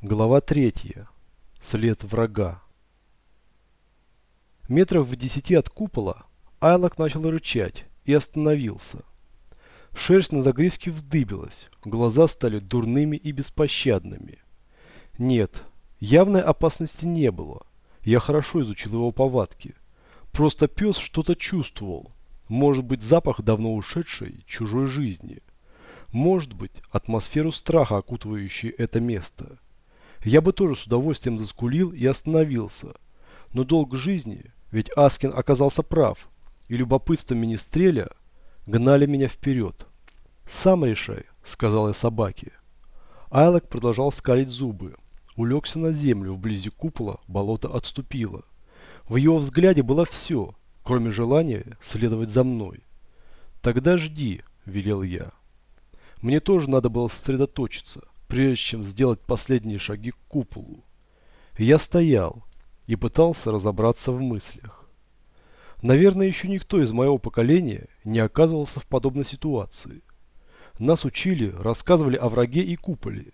Глава третья. След врага. Метров в десяти от купола Айлок начал рычать и остановился. Шерсть на загривке вздыбилась, глаза стали дурными и беспощадными. Нет, явной опасности не было. Я хорошо изучил его повадки. Просто пес что-то чувствовал. Может быть, запах давно ушедшей чужой жизни. Может быть, атмосферу страха, окутывающей это место. Я бы тоже с удовольствием заскулил и остановился. Но долг жизни, ведь Аскин оказался прав, и любопытство министреля гнали меня вперед. «Сам решай», — сказал я собаке. Айлок продолжал скалить зубы. Улегся на землю, вблизи купола болото отступило. В его взгляде было все, кроме желания следовать за мной. «Тогда жди», — велел я. Мне тоже надо было сосредоточиться прежде чем сделать последние шаги к куполу. Я стоял и пытался разобраться в мыслях. Наверное, еще никто из моего поколения не оказывался в подобной ситуации. Нас учили, рассказывали о враге и куполе,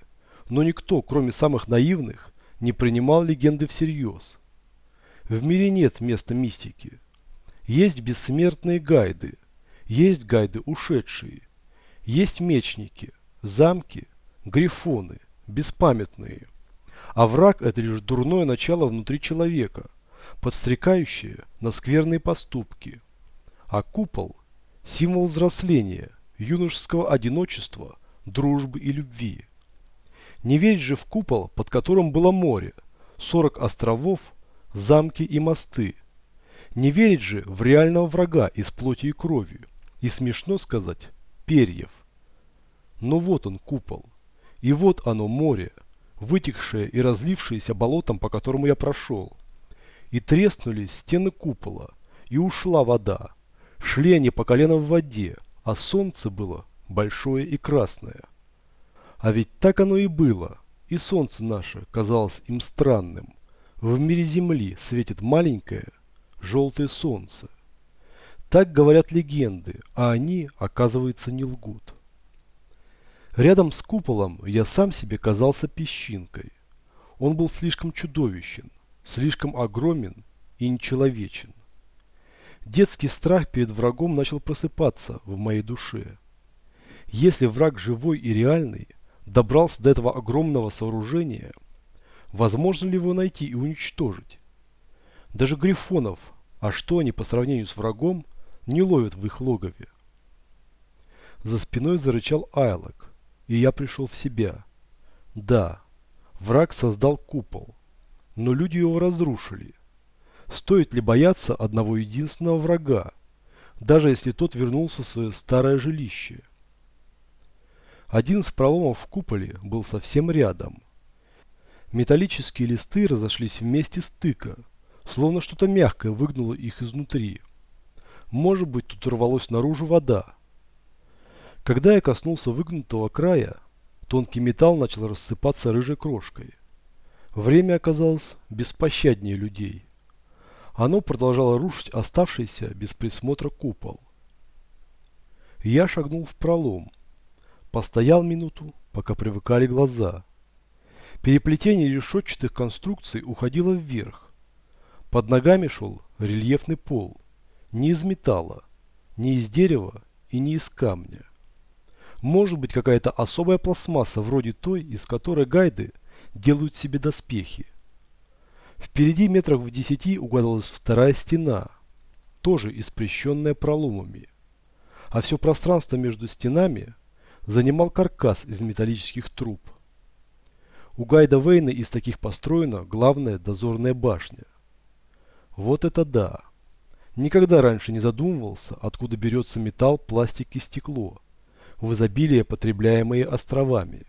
но никто, кроме самых наивных, не принимал легенды всерьез. В мире нет места мистики. Есть бессмертные гайды, есть гайды ушедшие, есть мечники, замки, грифоны, беспамятные. А враг – это лишь дурное начало внутри человека, подстрекающее на скверные поступки. А купол – символ взросления, юношеского одиночества, дружбы и любви. Не верить же в купол, под которым было море, 40 островов, замки и мосты. Не верить же в реального врага из плоти и крови, и смешно сказать, перьев. Но вот он купол. И вот оно, море, вытекшее и разлившееся болотом, по которому я прошел. И треснули стены купола, и ушла вода. Шли они по колено в воде, а солнце было большое и красное. А ведь так оно и было, и солнце наше казалось им странным. В мире Земли светит маленькое желтое солнце. Так говорят легенды, а они, оказывается, не лгут. Рядом с куполом я сам себе казался песчинкой. Он был слишком чудовищен, слишком огромен и нечеловечен. Детский страх перед врагом начал просыпаться в моей душе. Если враг живой и реальный добрался до этого огромного сооружения, возможно ли его найти и уничтожить? Даже грифонов, а что они по сравнению с врагом, не ловят в их логове. За спиной зарычал Айлок и я пришел в себя. Да, враг создал купол, но люди его разрушили. Стоит ли бояться одного единственного врага, даже если тот вернулся в свое старое жилище? Один из проломов в куполе был совсем рядом. Металлические листы разошлись вместе стыка, словно что-то мягкое выгнуло их изнутри. Может быть, тут рвалась наружу вода, когда я коснулся выгнутого края, тонкий металл начал рассыпаться рыжей крошкой. Время оказалось беспощаднее людей. Оно продолжало рушить оставшийся без присмотра купол. Я шагнул в пролом. Постоял минуту, пока привыкали глаза. Переплетение решетчатых конструкций уходило вверх. Под ногами шел рельефный пол. Не из металла, не из дерева и не из камня. Может быть какая-то особая пластмасса, вроде той, из которой гайды делают себе доспехи. Впереди метрах в десяти угадалась вторая стена, тоже испрещенная проломами. А все пространство между стенами занимал каркас из металлических труб. У Гайда Вейна из таких построена главная дозорная башня. Вот это да! Никогда раньше не задумывался, откуда берется металл, пластик и стекло в изобилии потребляемые островами.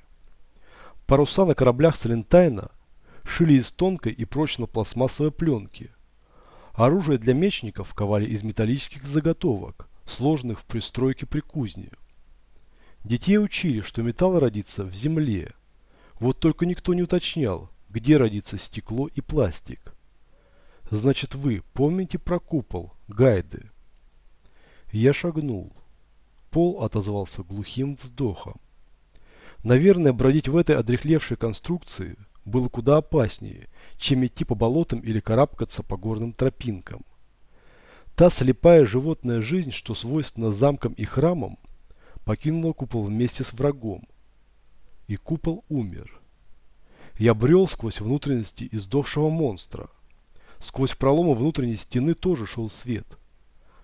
Паруса на кораблях Салентайна шили из тонкой и прочно пластмассовой пленки. Оружие для мечников ковали из металлических заготовок, сложенных в пристройке при кузне. Детей учили, что металл родится в земле. Вот только никто не уточнял, где родится стекло и пластик. Значит вы помните про купол, гайды? Я шагнул. Пол отозвался глухим вздохом. Наверное, бродить в этой одрехлевшей конструкции было куда опаснее, чем идти по болотам или карабкаться по горным тропинкам. Та слепая животная жизнь, что свойственна замкам и храмам, покинула купол вместе с врагом. И купол умер. Я брел сквозь внутренности издохшего монстра. Сквозь проломы внутренней стены тоже шел свет.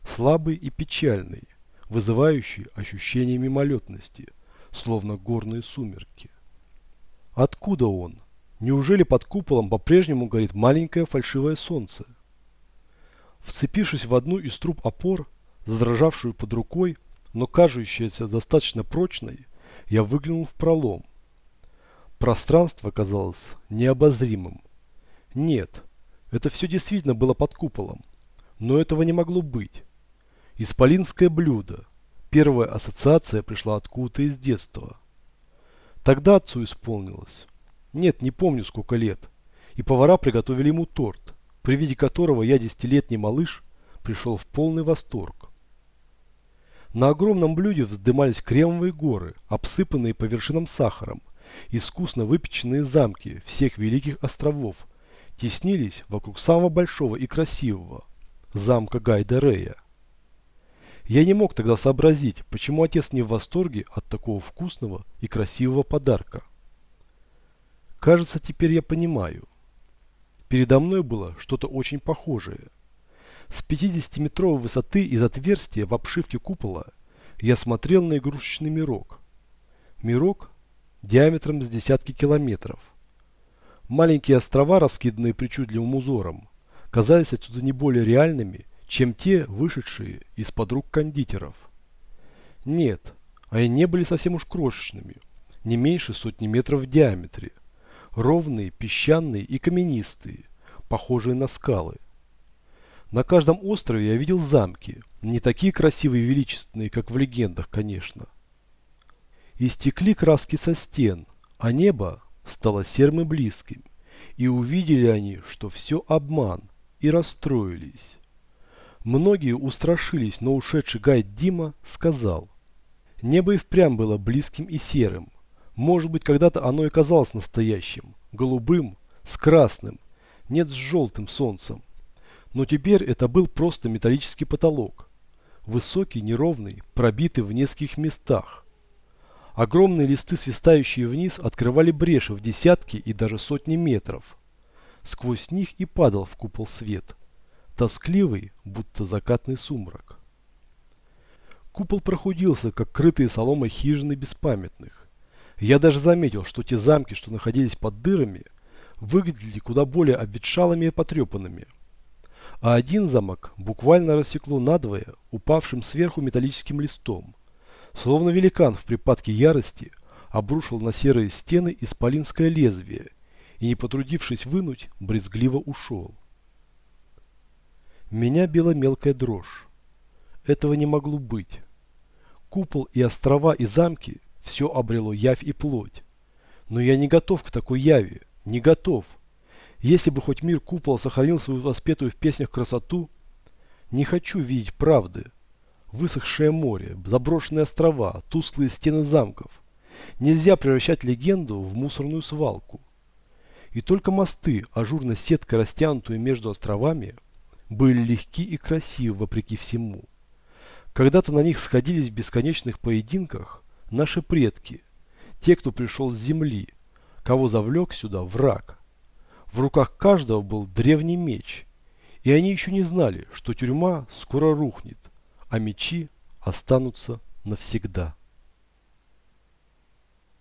Слабый и печальный, вызывающий ощущение мимолетности, словно горные сумерки. Откуда он? Неужели под куполом по-прежнему горит маленькое фальшивое солнце? Вцепившись в одну из труб опор, задрожавшую под рукой, но кажущаяся достаточно прочной, я выглянул в пролом. Пространство казалось необозримым. Нет, это все действительно было под куполом. Но этого не могло быть. Исполинское блюдо. Первая ассоциация пришла откуда-то из детства. Тогда отцу исполнилось. Нет, не помню сколько лет. И повара приготовили ему торт, при виде которого я десятилетний малыш пришел в полный восторг. На огромном блюде вздымались кремовые горы, обсыпанные по вершинам сахаром, искусно выпеченные замки всех великих островов, теснились вокруг самого большого и красивого – замка Гайдерея. Я не мог тогда сообразить, почему отец не в восторге от такого вкусного и красивого подарка. Кажется, теперь я понимаю. Передо мной было что-то очень похожее. С 50-метровой высоты из отверстия в обшивке купола я смотрел на игрушечный мирок. Мирок диаметром с десятки километров. Маленькие острова, раскиданные причудливым узором, казались отсюда не более реальными, чем те, вышедшие из-под рук кондитеров. Нет, они не были совсем уж крошечными, не меньше сотни метров в диаметре, ровные, песчаные и каменистые, похожие на скалы. На каждом острове я видел замки, не такие красивые и величественные, как в легендах, конечно. Истекли краски со стен, а небо стало серым и близким, и увидели они, что все обман, и расстроились. Многие устрашились, но ушедший гайд Дима сказал, небо и впрямь было близким и серым. Может быть, когда-то оно и казалось настоящим, голубым, с красным, нет с желтым солнцем. Но теперь это был просто металлический потолок. Высокий, неровный, пробитый в нескольких местах. Огромные листы, свистающие вниз, открывали бреши в десятки и даже сотни метров. Сквозь них и падал в купол свет. Тоскливый, будто закатный сумрак. Купол прохудился, как крытые соломой хижины беспамятных. Я даже заметил, что те замки, что находились под дырами, выглядели куда более обветшалыми и потрепанными – а один замок буквально рассекло надвое упавшим сверху металлическим листом. Словно великан в припадке ярости обрушил на серые стены исполинское лезвие и, не потрудившись вынуть, брезгливо ушел. Меня била мелкая дрожь. Этого не могло быть. Купол и острова и замки все обрело явь и плоть. Но я не готов к такой яви, не готов. Если бы хоть мир купола сохранил свою воспетую в песнях красоту, не хочу видеть правды. Высохшее море, заброшенные острова, тусклые стены замков. Нельзя превращать легенду в мусорную свалку. И только мосты, ажурной сеткой растянутые между островами, были легки и красивы вопреки всему. Когда-то на них сходились в бесконечных поединках наши предки, те, кто пришел с земли, кого завлек сюда враг. В руках каждого был древний меч, и они еще не знали, что тюрьма скоро рухнет, а мечи останутся навсегда.